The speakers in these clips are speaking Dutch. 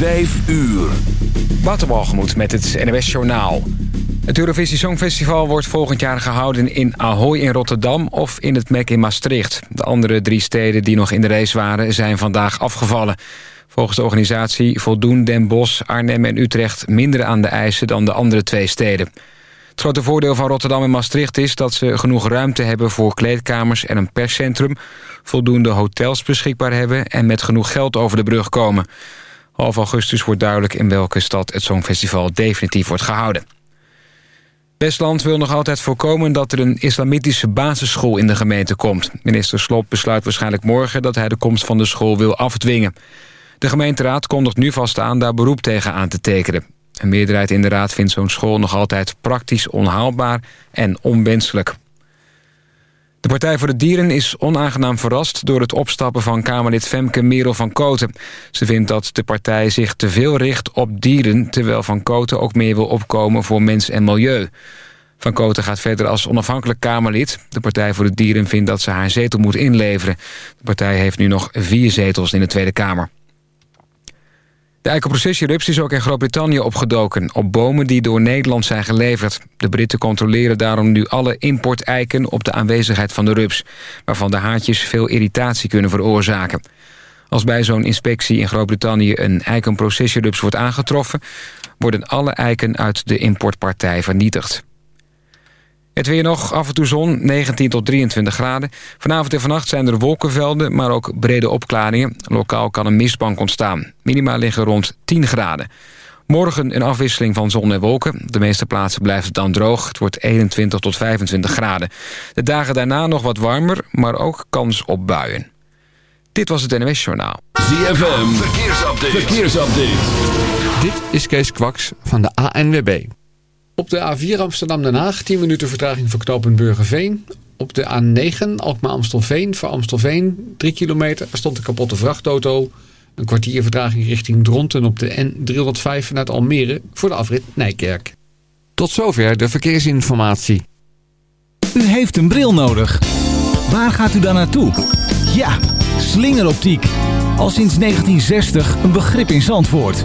5 uur. Waterbalgemoed met het NWS Journaal. Het Eurovisie Songfestival wordt volgend jaar gehouden in Ahoy in Rotterdam of in het MEC in Maastricht. De andere drie steden die nog in de race waren zijn vandaag afgevallen. Volgens de organisatie voldoen Den Bosch, Arnhem en Utrecht minder aan de eisen dan de andere twee steden. Het grote voordeel van Rotterdam en Maastricht is dat ze genoeg ruimte hebben voor kleedkamers en een perscentrum, voldoende hotels beschikbaar hebben en met genoeg geld over de brug komen. Half augustus wordt duidelijk in welke stad het Songfestival definitief wordt gehouden. Westland wil nog altijd voorkomen dat er een islamitische basisschool in de gemeente komt. Minister Slop besluit waarschijnlijk morgen dat hij de komst van de school wil afdwingen. De gemeenteraad kondigt nu vast aan daar beroep tegen aan te tekenen. Een meerderheid in de raad vindt zo'n school nog altijd praktisch onhaalbaar en onwenselijk. De Partij voor de Dieren is onaangenaam verrast... door het opstappen van Kamerlid Femke Merel van Koten. Ze vindt dat de partij zich te veel richt op dieren... terwijl Van Koten ook meer wil opkomen voor mens en milieu. Van Koten gaat verder als onafhankelijk Kamerlid. De Partij voor de Dieren vindt dat ze haar zetel moet inleveren. De partij heeft nu nog vier zetels in de Tweede Kamer. De eikenprocessierups is ook in Groot-Brittannië opgedoken... op bomen die door Nederland zijn geleverd. De Britten controleren daarom nu alle importeiken op de aanwezigheid van de rups... waarvan de haartjes veel irritatie kunnen veroorzaken. Als bij zo'n inspectie in Groot-Brittannië een eikenprocessierups wordt aangetroffen... worden alle eiken uit de importpartij vernietigd. Het weer nog, af en toe zon, 19 tot 23 graden. Vanavond en vannacht zijn er wolkenvelden, maar ook brede opklaringen. Lokaal kan een mistbank ontstaan. Minima liggen rond 10 graden. Morgen een afwisseling van zon en wolken. De meeste plaatsen blijft het dan droog. Het wordt 21 tot 25 graden. De dagen daarna nog wat warmer, maar ook kans op buien. Dit was het NWS Journaal. ZFM, verkeersupdate. verkeersupdate. Dit is Kees Kwaks van de ANWB. Op de A4 Amsterdam-Den Haag 10 minuten vertraging voor knooppunt Burgerveen. Op de A9 Alkmaar-Amstelveen voor Amstelveen 3 kilometer. Er stond een kapotte vrachtauto. Een kwartier vertraging richting Dronten op de N305 vanuit Almere voor de afrit Nijkerk. Tot zover de verkeersinformatie. U heeft een bril nodig. Waar gaat u dan naartoe? Ja, slingeroptiek. Al sinds 1960 een begrip in Zandvoort.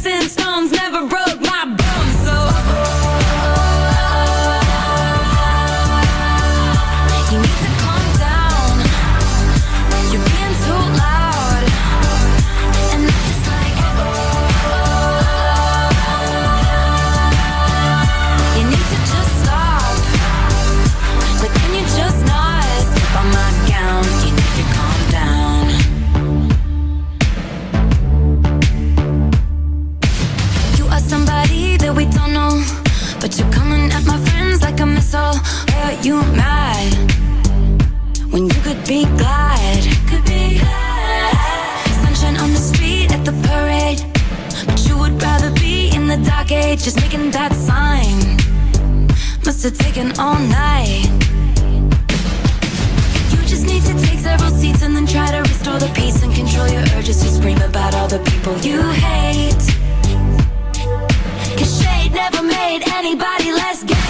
Snakes and stones never broke the just making that sign. Must have taken all night. You just need to take several seats and then try to restore the peace and control your urges to scream about all the people you hate. Cause shade never made anybody less gay.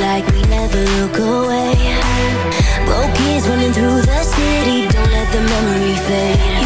like we never look away. Broke kids running through the city Don't let the memory fade.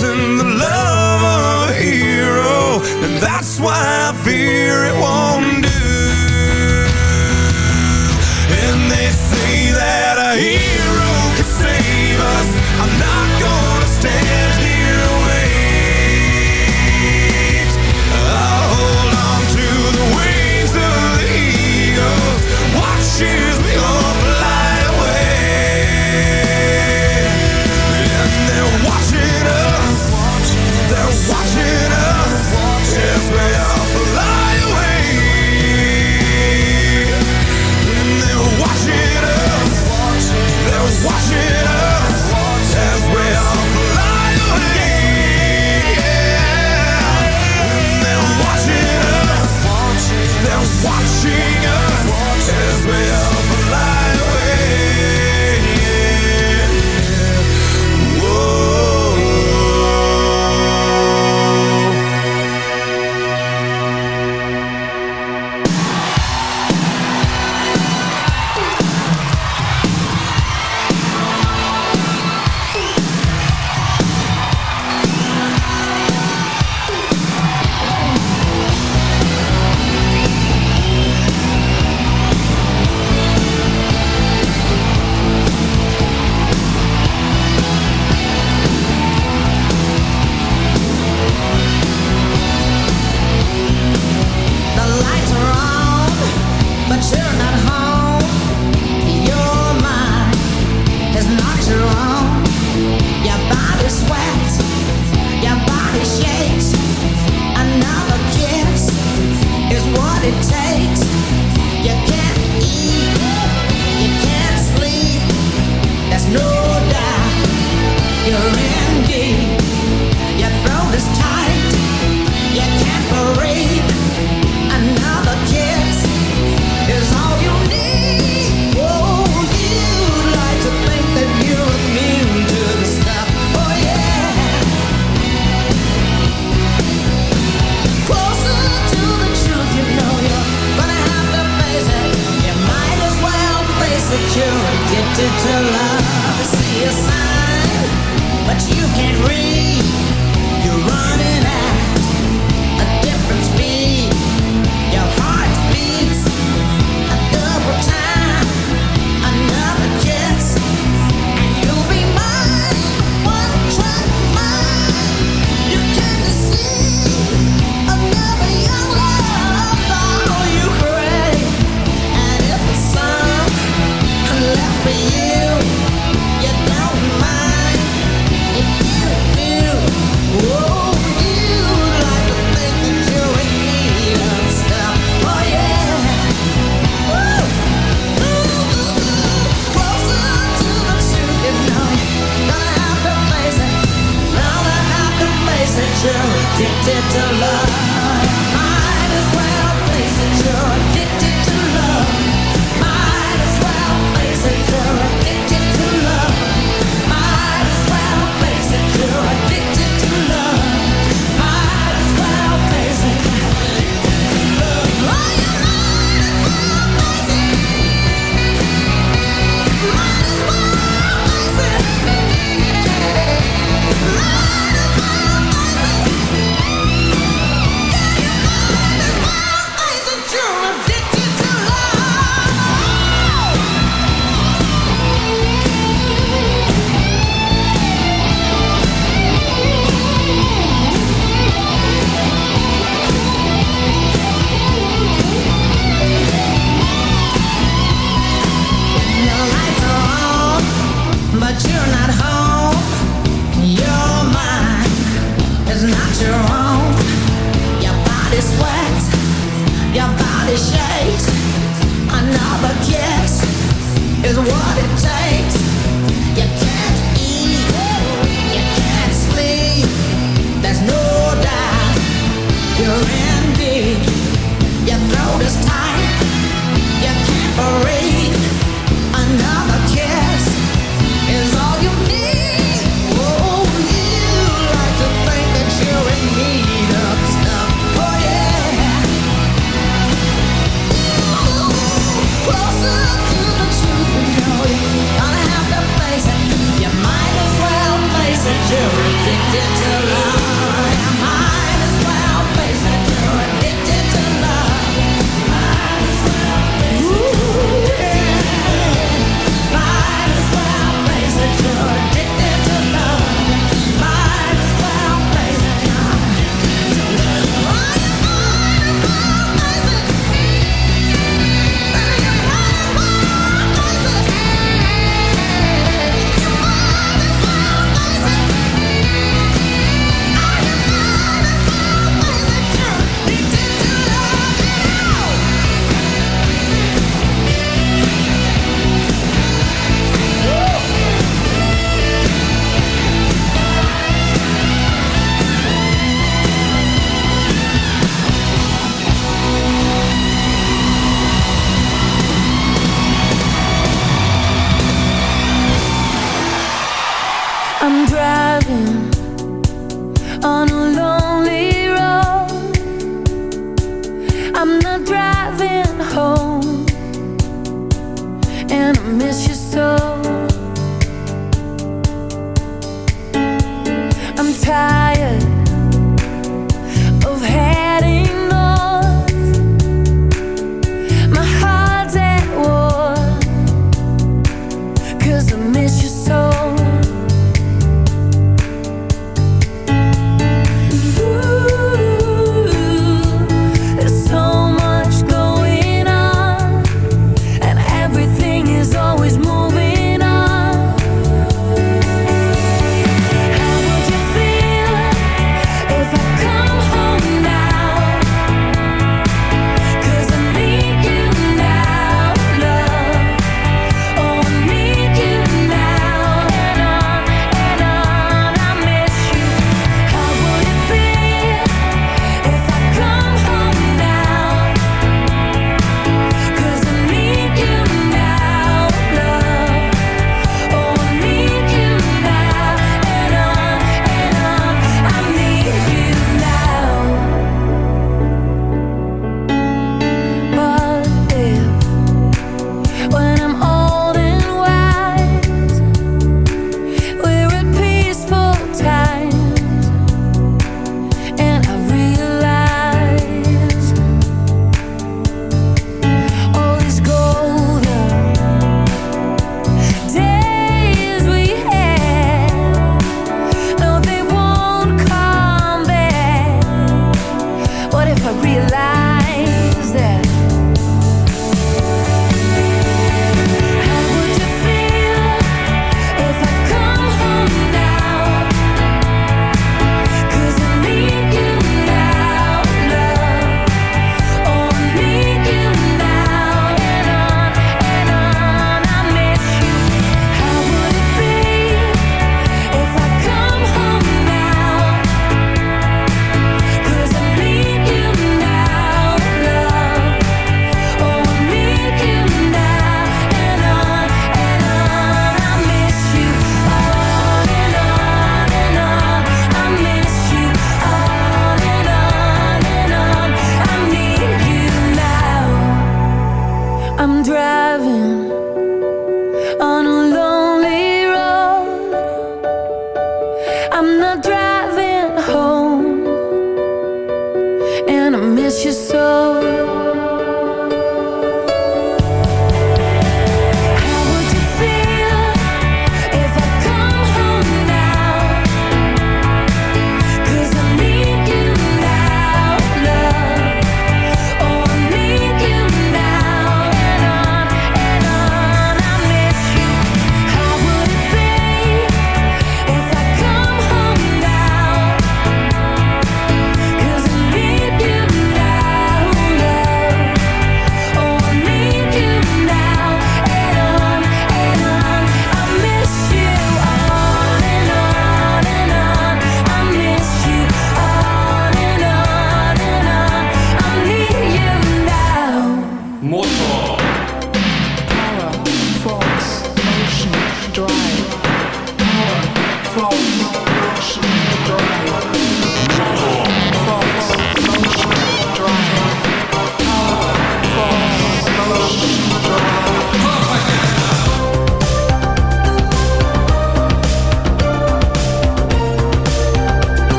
isn't the love of a hero, and that's why I fear it won't.